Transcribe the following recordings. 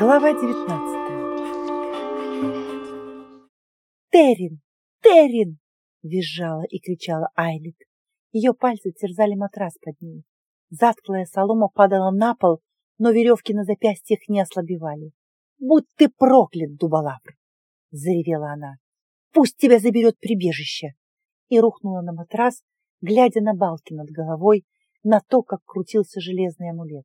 Глава девятнадцатая. «Террин! Террин!» — визжала и кричала Айлит. Ее пальцы терзали матрас под ней. Затклая солома падала на пол, но веревки на запястьях не ослабевали. «Будь ты проклят, дуболавр!» — заревела она. «Пусть тебя заберет прибежище!» И рухнула на матрас, глядя на балки над головой, на то, как крутился железный амулет.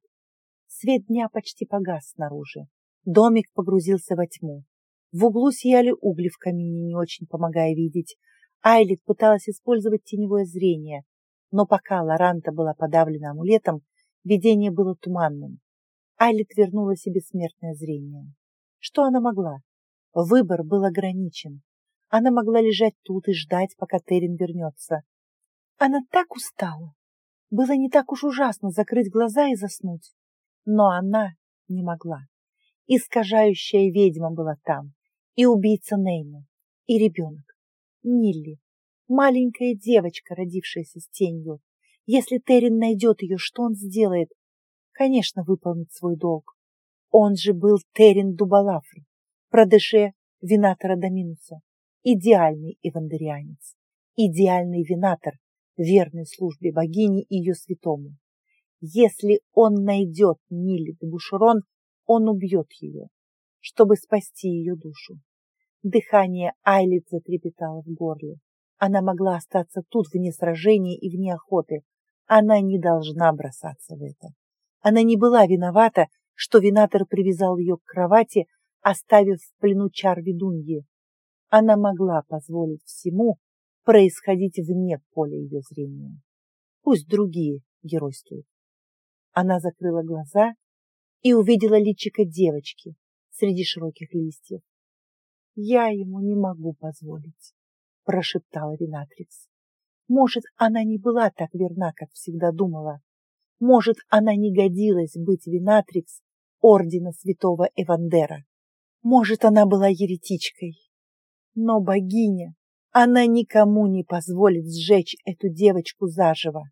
Свет дня почти погас снаружи. Домик погрузился во тьму. В углу сияли угли в камине, не очень помогая видеть. Айлит пыталась использовать теневое зрение, но пока Лоранта была подавлена амулетом, видение было туманным. Айлит вернула себе смертное зрение. Что она могла? Выбор был ограничен. Она могла лежать тут и ждать, пока Терин вернется. Она так устала. Было не так уж ужасно закрыть глаза и заснуть. Но она не могла. Искажающая ведьма была там, и убийца Нейна, и ребенок, Нилли, маленькая девочка, родившаяся с тенью. Если Террин найдет ее, что он сделает? Конечно, выполнит свой долг. Он же был Террин Дубалафри, продыше Винатора Доминуса, идеальный эвандерианец, идеальный винатор, верной службе богини и ее святому. Если он найдет Нилли де Бушерон, он убьет ее, чтобы спасти ее душу. Дыхание Айлит затрепетало в горле. Она могла остаться тут вне сражения и вне охоты. Она не должна бросаться в это. Она не была виновата, что винатор привязал ее к кровати, оставив в плену чар ведуньи. Она могла позволить всему происходить вне поля ее зрения. Пусть другие геройствуют. Она закрыла глаза и увидела личико девочки среди широких листьев. «Я ему не могу позволить», — прошептала Винатрикс. «Может, она не была так верна, как всегда думала. Может, она не годилась быть Винатрикс ордена святого Эвандера. Может, она была еретичкой. Но богиня, она никому не позволит сжечь эту девочку заживо.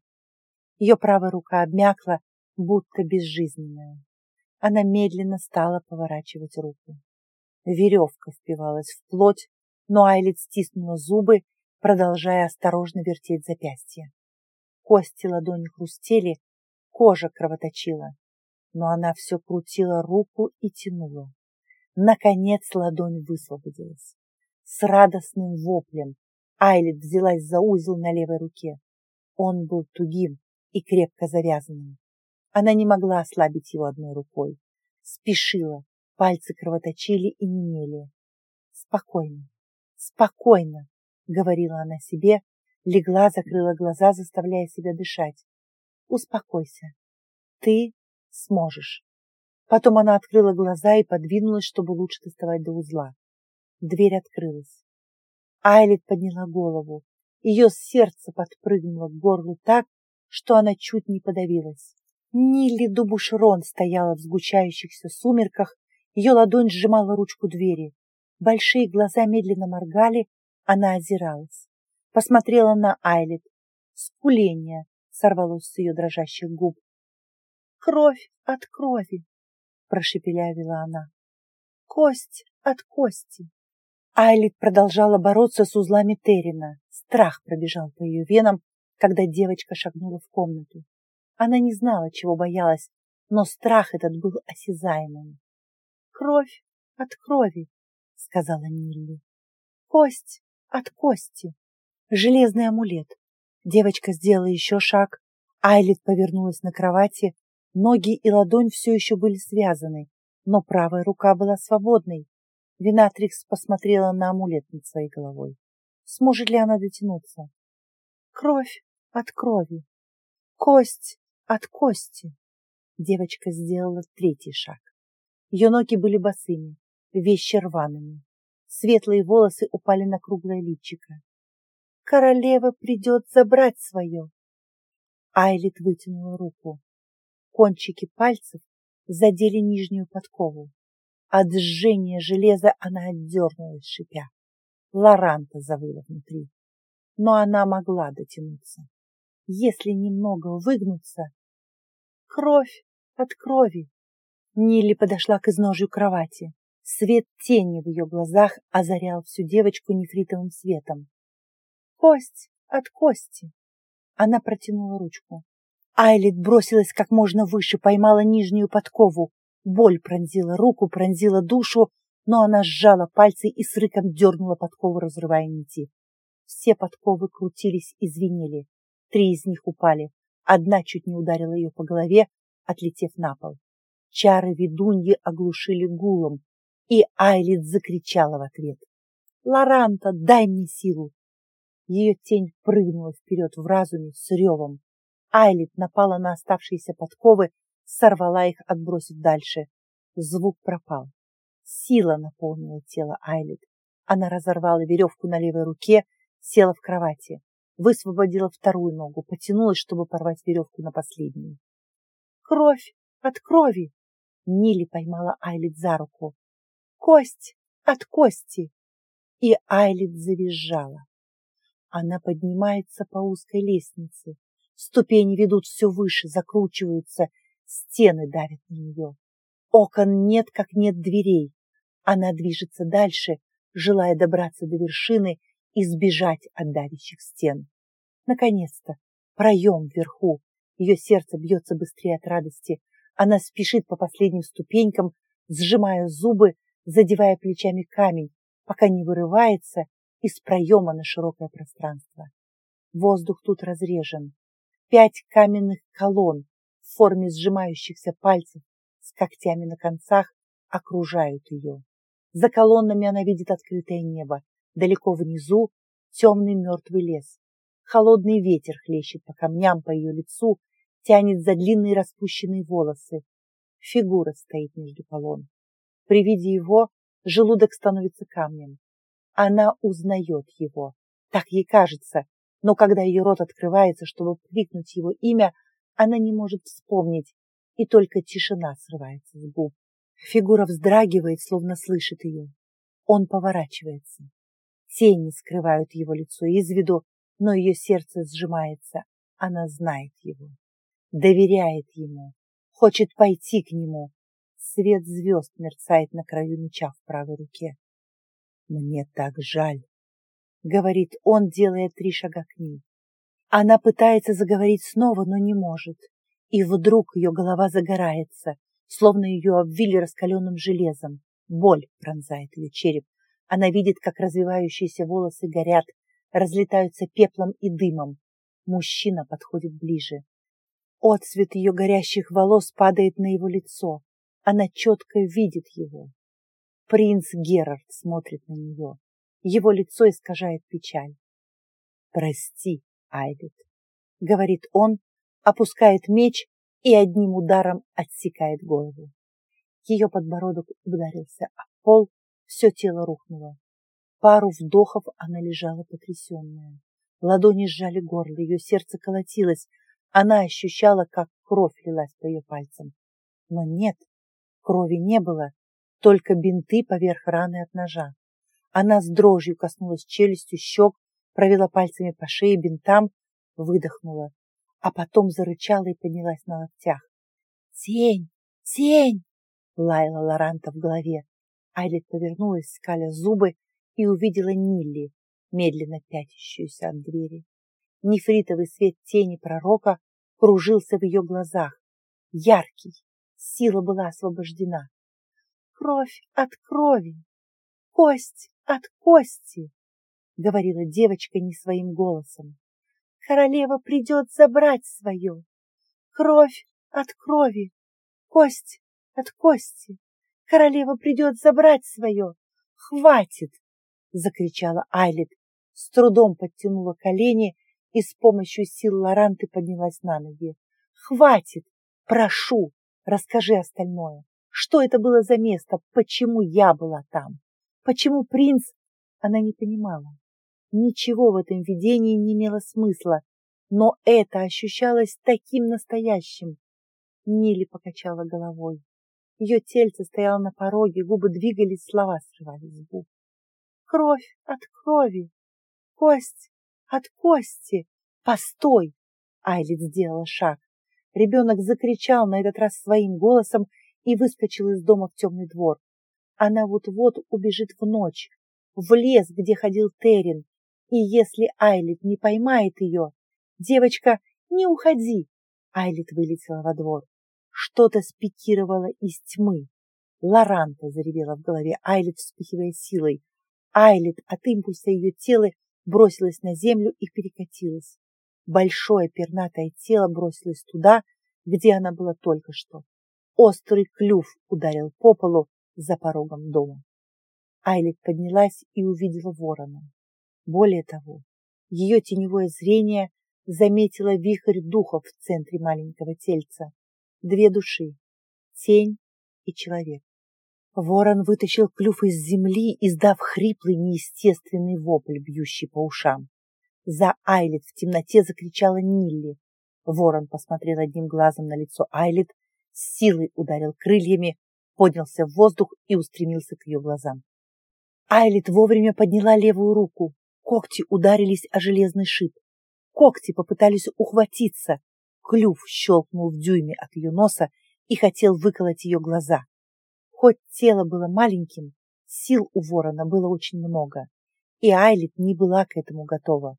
Ее правая рука обмякла, будто безжизненная. Она медленно стала поворачивать руку. Веревка впивалась в плоть, но Айлит стиснула зубы, продолжая осторожно вертеть запястье. Кости ладони хрустели, кожа кровоточила, но она все крутила руку и тянула. Наконец ладонь высвободилась. С радостным воплем Айлит взялась за узел на левой руке. Он был тугим и крепко завязанным. Она не могла ослабить его одной рукой. Спешила, пальцы кровоточили и немели. «Спокойно, спокойно», — говорила она себе, легла, закрыла глаза, заставляя себя дышать. «Успокойся. Ты сможешь». Потом она открыла глаза и подвинулась, чтобы лучше доставать до узла. Дверь открылась. Айлит подняла голову. Ее сердце подпрыгнуло к горлу так, что она чуть не подавилась. Нилли Дубушрон стояла в сгущающихся сумерках, ее ладонь сжимала ручку двери. Большие глаза медленно моргали, она озиралась. Посмотрела на Айлет. Скуление сорвалось с ее дрожащих губ. «Кровь от крови!» — прошепелявила она. «Кость от кости!» Айлит продолжала бороться с узлами Террина. Страх пробежал по ее венам, когда девочка шагнула в комнату. Она не знала, чего боялась, но страх этот был осязаемым. «Кровь от крови», — сказала Нилли. «Кость от кости». Железный амулет. Девочка сделала еще шаг. Айлит повернулась на кровати. Ноги и ладонь все еще были связаны, но правая рука была свободной. Винатрикс посмотрела на амулет над своей головой. Сможет ли она дотянуться? Кровь от крови. Кость от кости. Девочка сделала третий шаг. Ее ноги были босыми, вещи рваными. Светлые волосы упали на круглое личико. Королева придет забрать свое. Айлит вытянула руку. Кончики пальцев задели нижнюю подкову. От жжения железа она отдернулась, шипя. Лоранта завыла внутри. Но она могла дотянуться. Если немного выгнуться, кровь от крови, Нилли подошла к изножью кровати. Свет тени в ее глазах озарял всю девочку нефритовым светом. «Кость от кости!» Она протянула ручку. Айлит бросилась как можно выше, поймала нижнюю подкову. Боль пронзила руку, пронзила душу, но она сжала пальцы и с рыком дернула подкову, разрывая нити. Все подковы крутились и звенели. Три из них упали. Одна чуть не ударила ее по голове, отлетев на пол. Чары ведуньи оглушили гулом, и Айлит закричала в ответ. «Лоранта, дай мне силу!» Ее тень прыгнула вперед в разуме с ревом. Айлит напала на оставшиеся подковы, сорвала их, отбросив дальше. Звук пропал. Сила наполнила тело Айлит. Она разорвала веревку на левой руке, села в кровати, высвободила вторую ногу, потянулась, чтобы порвать веревку на последнюю. «Кровь от крови!» Нили поймала Айлит за руку. «Кость от кости!» И Айлит завизжала. Она поднимается по узкой лестнице. Ступени ведут все выше, закручиваются, стены давят на нее. Окон нет, как нет дверей. Она движется дальше, желая добраться до вершины и сбежать от давящих стен. Наконец-то, проем вверху. Ее сердце бьется быстрее от радости. Она спешит по последним ступенькам, сжимая зубы, задевая плечами камень, пока не вырывается из проема на широкое пространство. Воздух тут разрежен. Пять каменных колонн в форме сжимающихся пальцев с когтями на концах окружают ее. За колоннами она видит открытое небо, далеко внизу темный мертвый лес. Холодный ветер хлещет по камням, по ее лицу, тянет за длинные распущенные волосы. Фигура стоит между колонн. При виде его желудок становится камнем. Она узнает его. Так ей кажется, но когда ее рот открывается, чтобы крикнуть его имя, она не может вспомнить, и только тишина срывается с губ. Фигура вздрагивает, словно слышит ее. Он поворачивается. Тени скрывают его лицо из виду, но ее сердце сжимается. Она знает его, доверяет ему, хочет пойти к нему. Свет звезд мерцает на краю меча в правой руке. Мне так жаль говорит он, делая три шага к ней. Она пытается заговорить снова, но не может. И вдруг ее голова загорается, словно ее обвили раскаленным железом. Боль пронзает ее череп. Она видит, как развивающиеся волосы горят, разлетаются пеплом и дымом. Мужчина подходит ближе. Отцвет ее горящих волос падает на его лицо. Она четко видит его. Принц Герард смотрит на нее. Его лицо искажает печаль. «Прости, Айвит», — говорит он, опускает меч и одним ударом отсекает голову. Ее подбородок ударился о пол, все тело рухнуло. Пару вдохов она лежала потрясенная. Ладони сжали горло, ее сердце колотилось. Она ощущала, как кровь лилась по ее пальцам. Но нет, крови не было, только бинты поверх раны от ножа. Она с дрожью коснулась челюстью щек, провела пальцами по шее бинтам, выдохнула, а потом зарычала и поднялась на локтях. «Тень! Тень!» — лаяла Лоранта в голове. Айлет повернулась, скаля зубы, и увидела Нилли, медленно пятящуюся от двери. Нефритовый свет тени пророка кружился в ее глазах. Яркий, сила была освобождена. «Кровь от крови! Кость от кости, — говорила девочка не своим голосом. Королева придет забрать свое. Кровь от крови, кость от кости. Королева придет забрать свое. Хватит! — закричала Айлет, с трудом подтянула колени и с помощью сил Лоранты поднялась на ноги. Хватит! Прошу, расскажи остальное. Что это было за место? Почему я была там? Почему принц? Она не понимала. Ничего в этом видении не имело смысла, но это ощущалось таким настоящим. Нили покачала головой. Ее тельце стояло на пороге, губы двигались, слова срывались с губ. Кровь от крови, кость от кости. Постой! Айлит сделала шаг. Ребенок закричал на этот раз своим голосом, и выскочила из дома в темный двор. Она вот-вот убежит в ночь, в лес, где ходил Терен, и если Айлит не поймает ее, девочка, не уходи. Айлит вылетела во двор. Что-то спикировало из тьмы. Лоранта заревела в голове Айлит, вспыхивая силой. Айлит от импульса ее тела бросилась на землю и перекатилась. Большое пернатое тело бросилось туда, где она была только что. Острый клюв ударил по полу за порогом дома. Айлит поднялась и увидела ворона. Более того, ее теневое зрение заметило вихрь духов в центре маленького тельца. Две души — тень и человек. Ворон вытащил клюв из земли, издав хриплый неестественный вопль, бьющий по ушам. За Айлит в темноте закричала Нилли. Ворон посмотрел одним глазом на лицо Айлит, с силой ударил крыльями, поднялся в воздух и устремился к ее глазам. Айлит вовремя подняла левую руку. Когти ударились о железный шип. Когти попытались ухватиться. Клюв щелкнул в дюйме от ее носа и хотел выколоть ее глаза. Хоть тело было маленьким, сил у ворона было очень много, и Айлит не была к этому готова.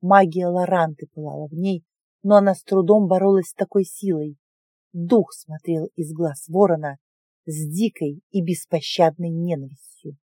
Магия Лоранты пылала в ней, но она с трудом боролась с такой силой. Дух смотрел из глаз ворона с дикой и беспощадной ненавистью.